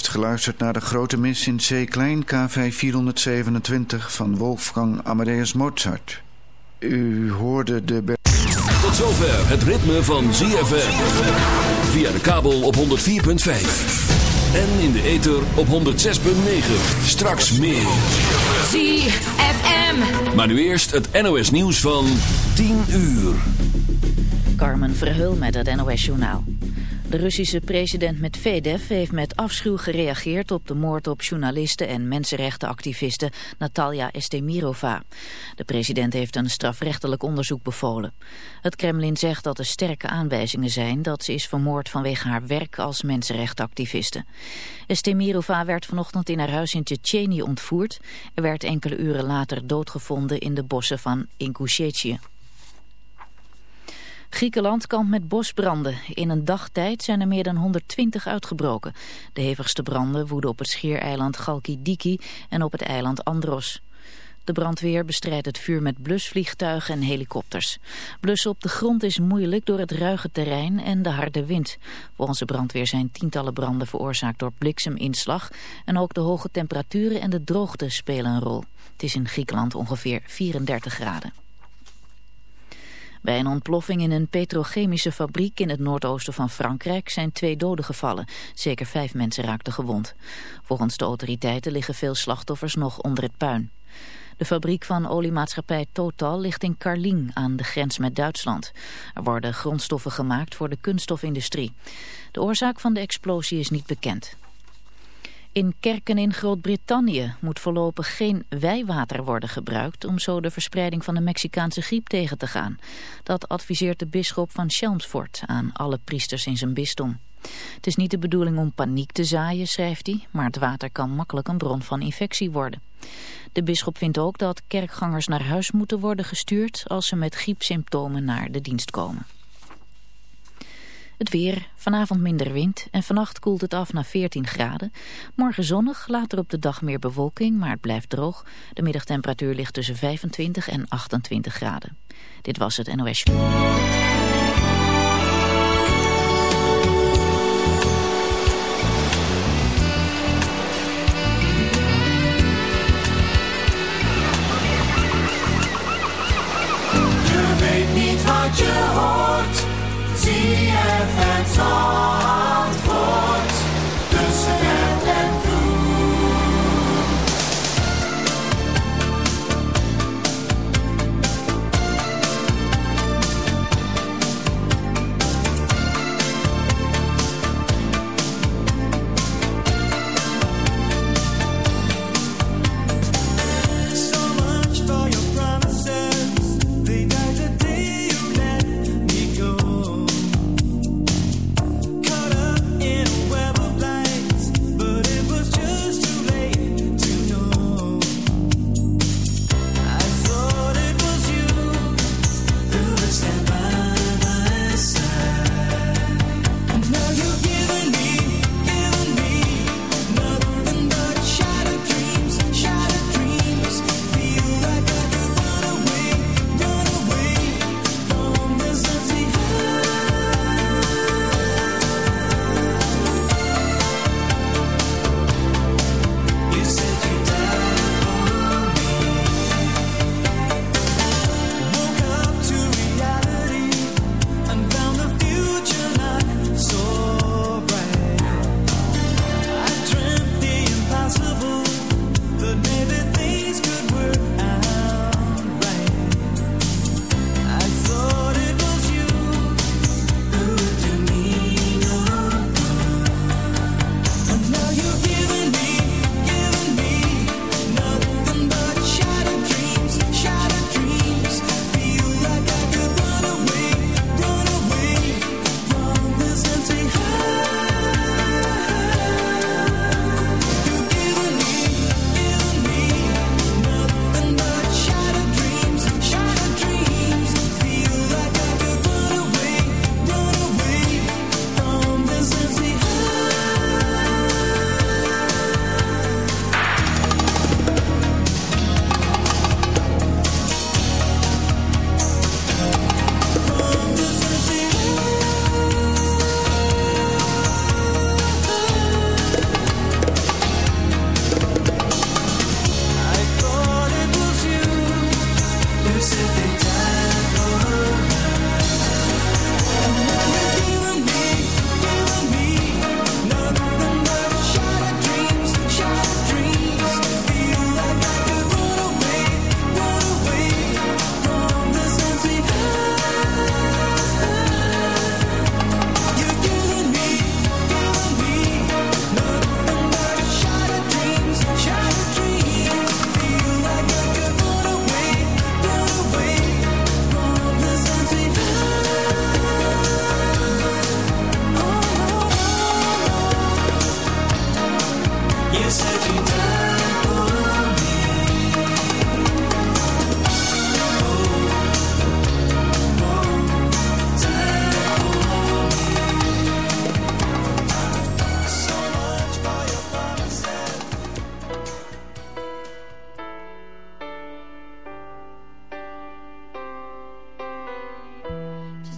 U heeft geluisterd naar de grote mis in C klein KV 427 van Wolfgang Amadeus Mozart. U hoorde de... Tot zover het ritme van ZFM. Via de kabel op 104.5. En in de ether op 106.9. Straks meer. ZFM. Maar nu eerst het NOS nieuws van 10 uur. Carmen Verheul met het NOS journaal. De Russische president Medvedev heeft met afschuw gereageerd op de moord op journaliste en mensenrechtenactiviste Natalia Estemirova. De president heeft een strafrechtelijk onderzoek bevolen. Het Kremlin zegt dat er sterke aanwijzingen zijn dat ze is vermoord vanwege haar werk als mensenrechtenactiviste. Estemirova werd vanochtend in haar huis in Tsjetsjenië ontvoerd en werd enkele uren later doodgevonden in de bossen van Ingushetie. Griekenland kampt met bosbranden. In een dagtijd zijn er meer dan 120 uitgebroken. De hevigste branden woeden op het schiereiland Chalkidiki en op het eiland Andros. De brandweer bestrijdt het vuur met blusvliegtuigen en helikopters. Blussen op de grond is moeilijk door het ruige terrein en de harde wind. Volgens de brandweer zijn tientallen branden veroorzaakt door blikseminslag... en ook de hoge temperaturen en de droogte spelen een rol. Het is in Griekenland ongeveer 34 graden. Bij een ontploffing in een petrochemische fabriek in het noordoosten van Frankrijk zijn twee doden gevallen. Zeker vijf mensen raakten gewond. Volgens de autoriteiten liggen veel slachtoffers nog onder het puin. De fabriek van oliemaatschappij Total ligt in Carling aan de grens met Duitsland. Er worden grondstoffen gemaakt voor de kunststofindustrie. De oorzaak van de explosie is niet bekend. In kerken in Groot-Brittannië moet voorlopig geen wijwater worden gebruikt om zo de verspreiding van de Mexicaanse griep tegen te gaan. Dat adviseert de bisschop van Chelmsford aan alle priesters in zijn bisdom. Het is niet de bedoeling om paniek te zaaien, schrijft hij, maar het water kan makkelijk een bron van infectie worden. De bisschop vindt ook dat kerkgangers naar huis moeten worden gestuurd als ze met griepsymptomen naar de dienst komen. Het weer, vanavond minder wind en vannacht koelt het af naar 14 graden. Morgen zonnig, later op de dag meer bewolking, maar het blijft droog. De middagtemperatuur ligt tussen 25 en 28 graden. Dit was het NOS.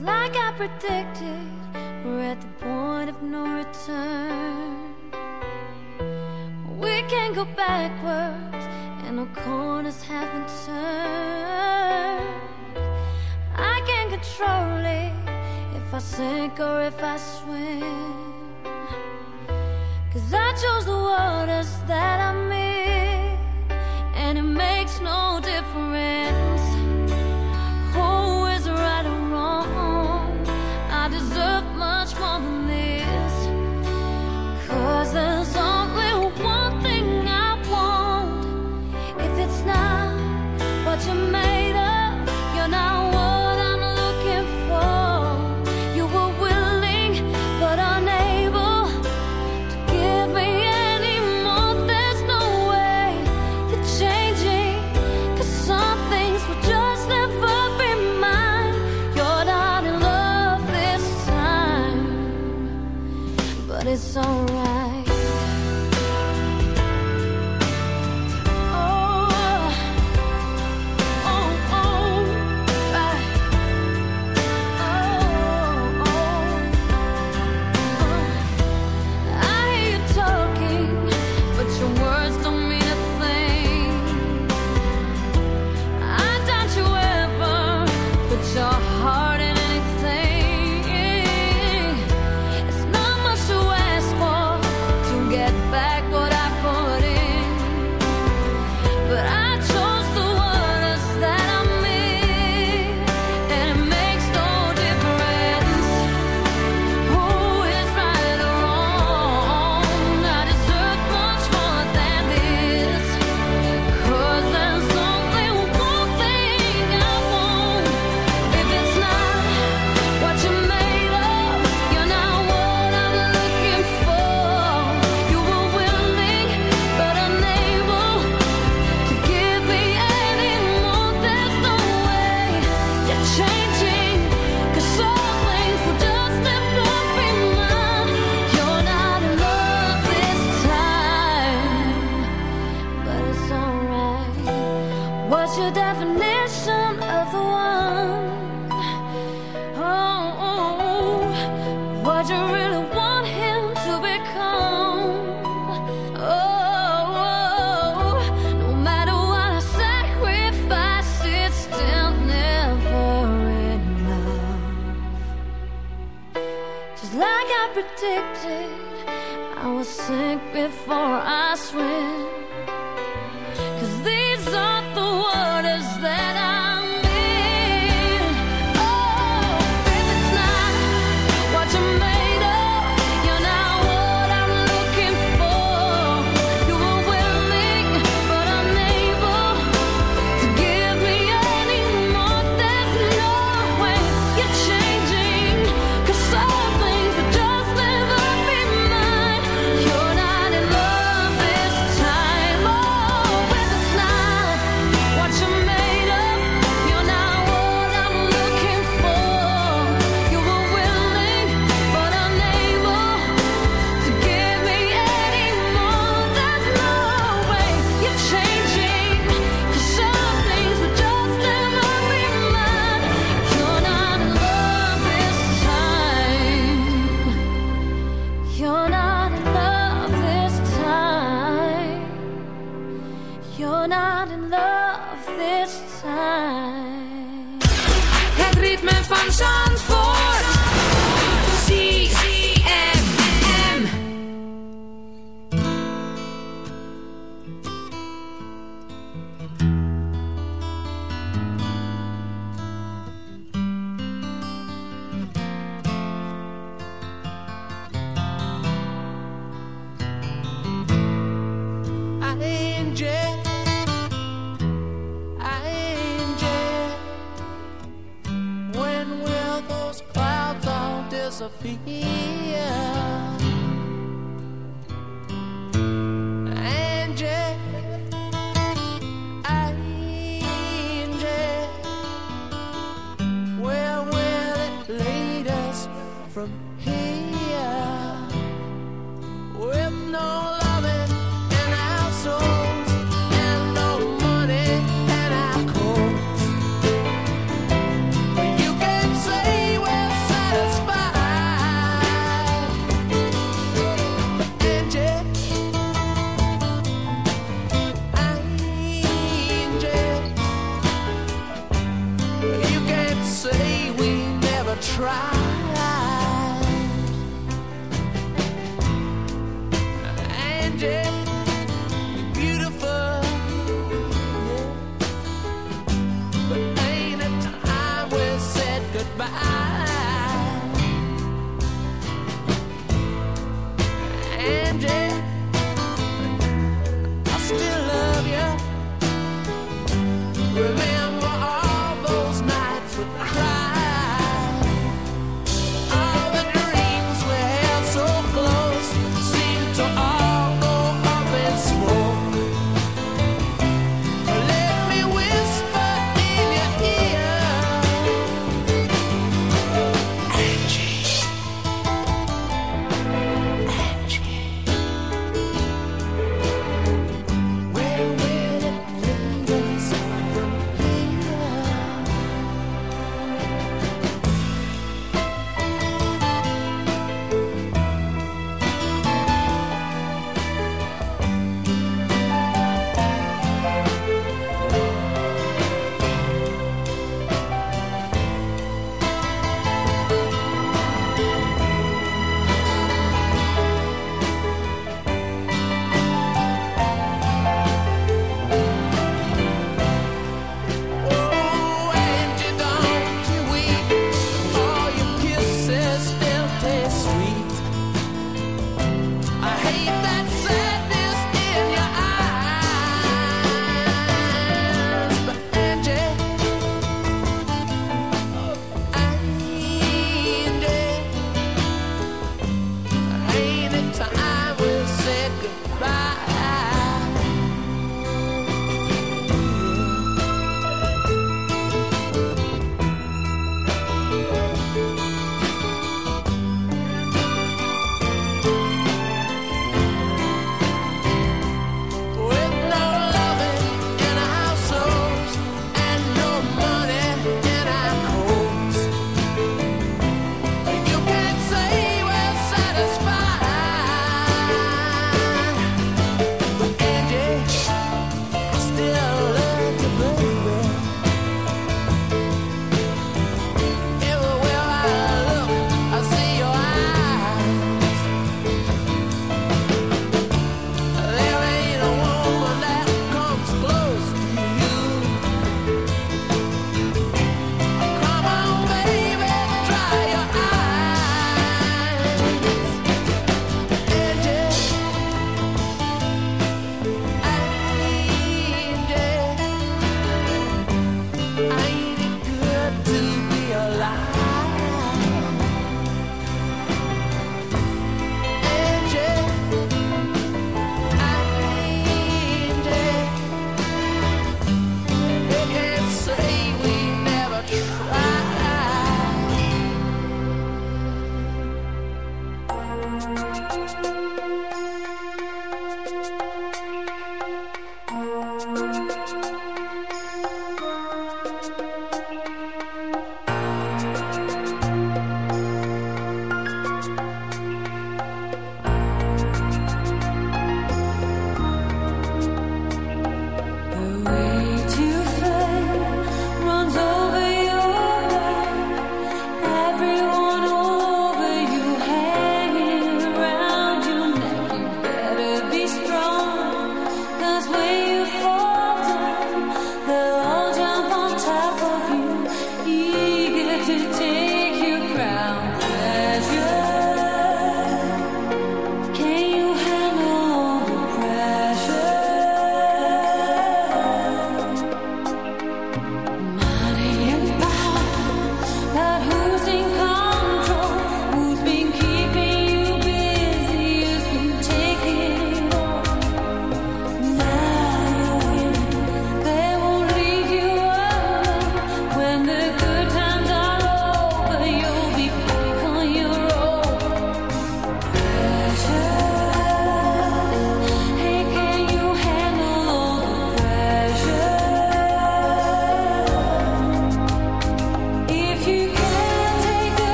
Like I predicted, we're at the point of no return. We can't go backwards, and no corners haven't turned. I can't control it if I sink or if I swim. Cause I chose the waters that I'm in, and it makes no difference. sunshine.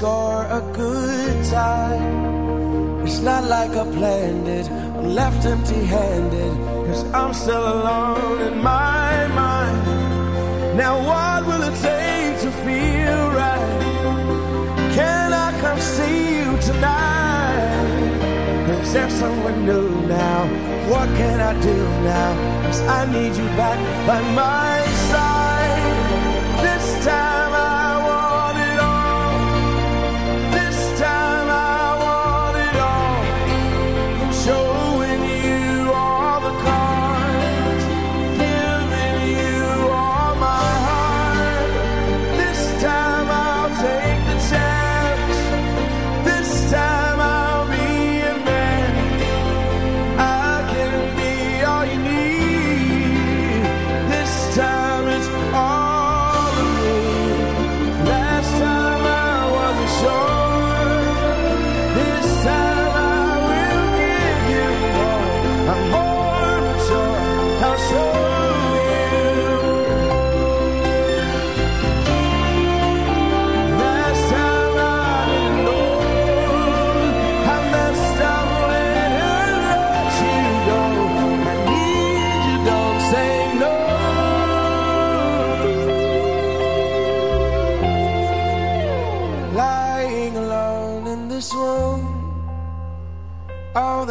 score a good time. It's not like I planned it, I'm left empty handed, cause I'm still alone in my mind. Now, what will it take to feel right? Can I come see you tonight? Is there someone new now? What can I do now? Cause I need you back by my side. This time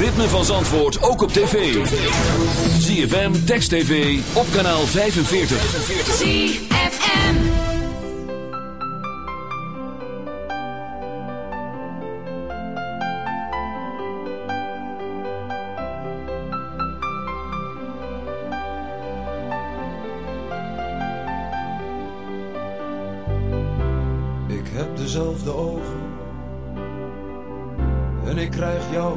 ritme van Zandvoort ook op tv. ZFM, Text TV, op kanaal 45. ZFM Ik heb dezelfde ogen. En ik krijg jou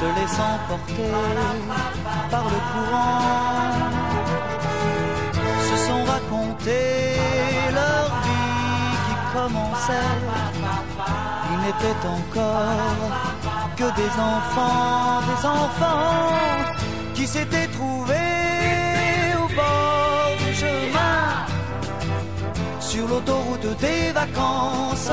se laissant porter par le courant, se sont racontés leur vie qui commençait. Ils n'étaient encore que des enfants, des enfants qui s'étaient trouvés au bord du chemin sur l'autoroute des vacances.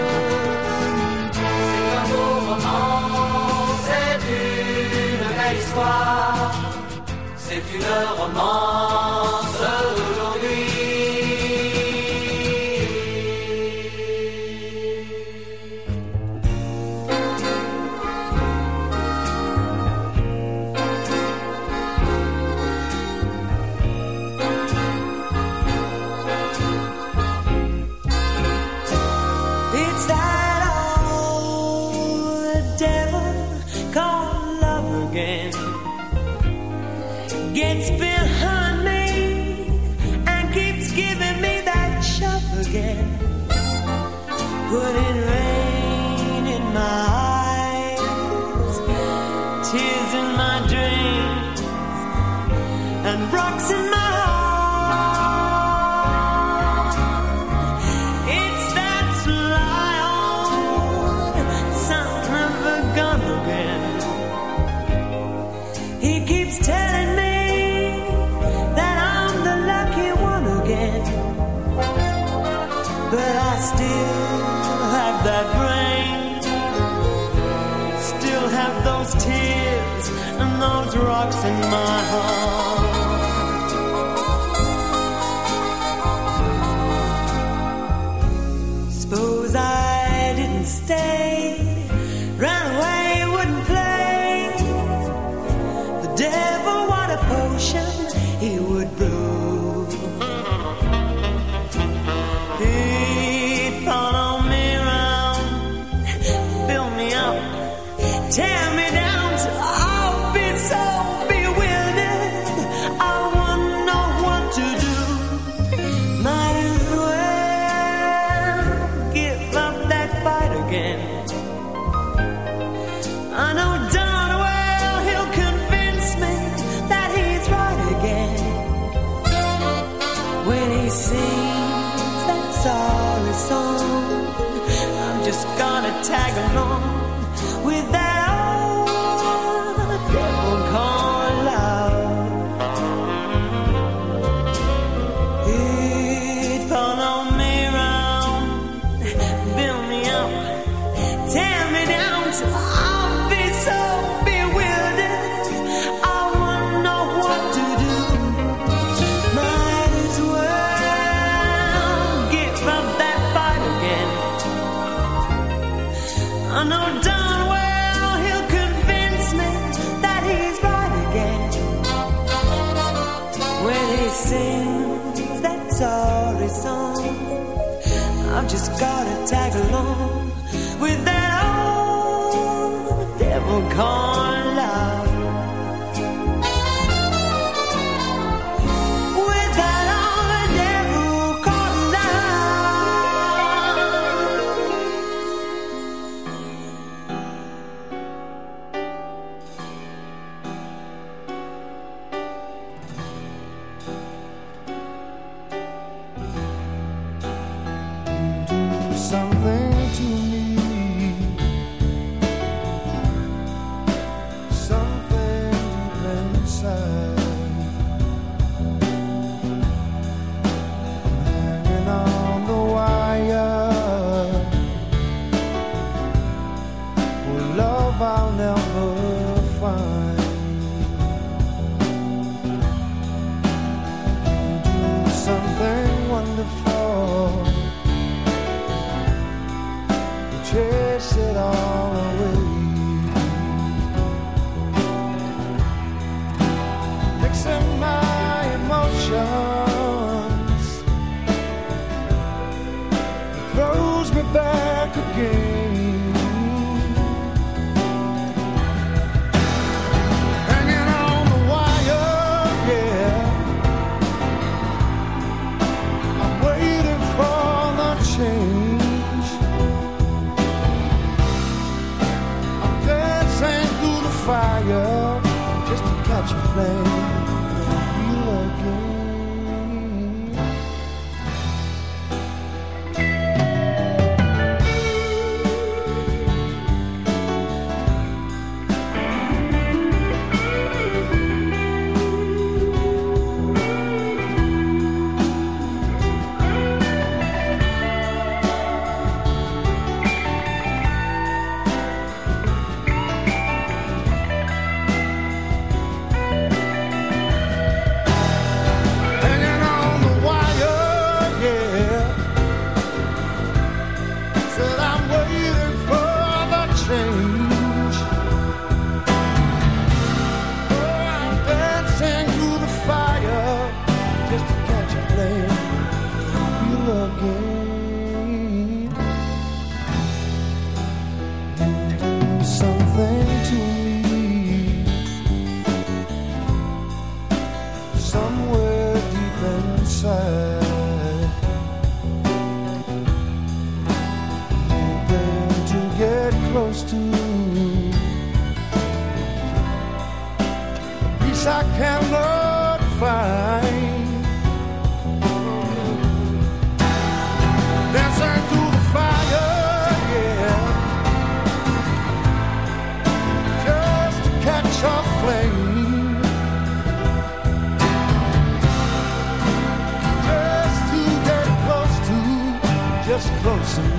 qu'une romance. drops in my heart.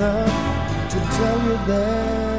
Enough to tell you that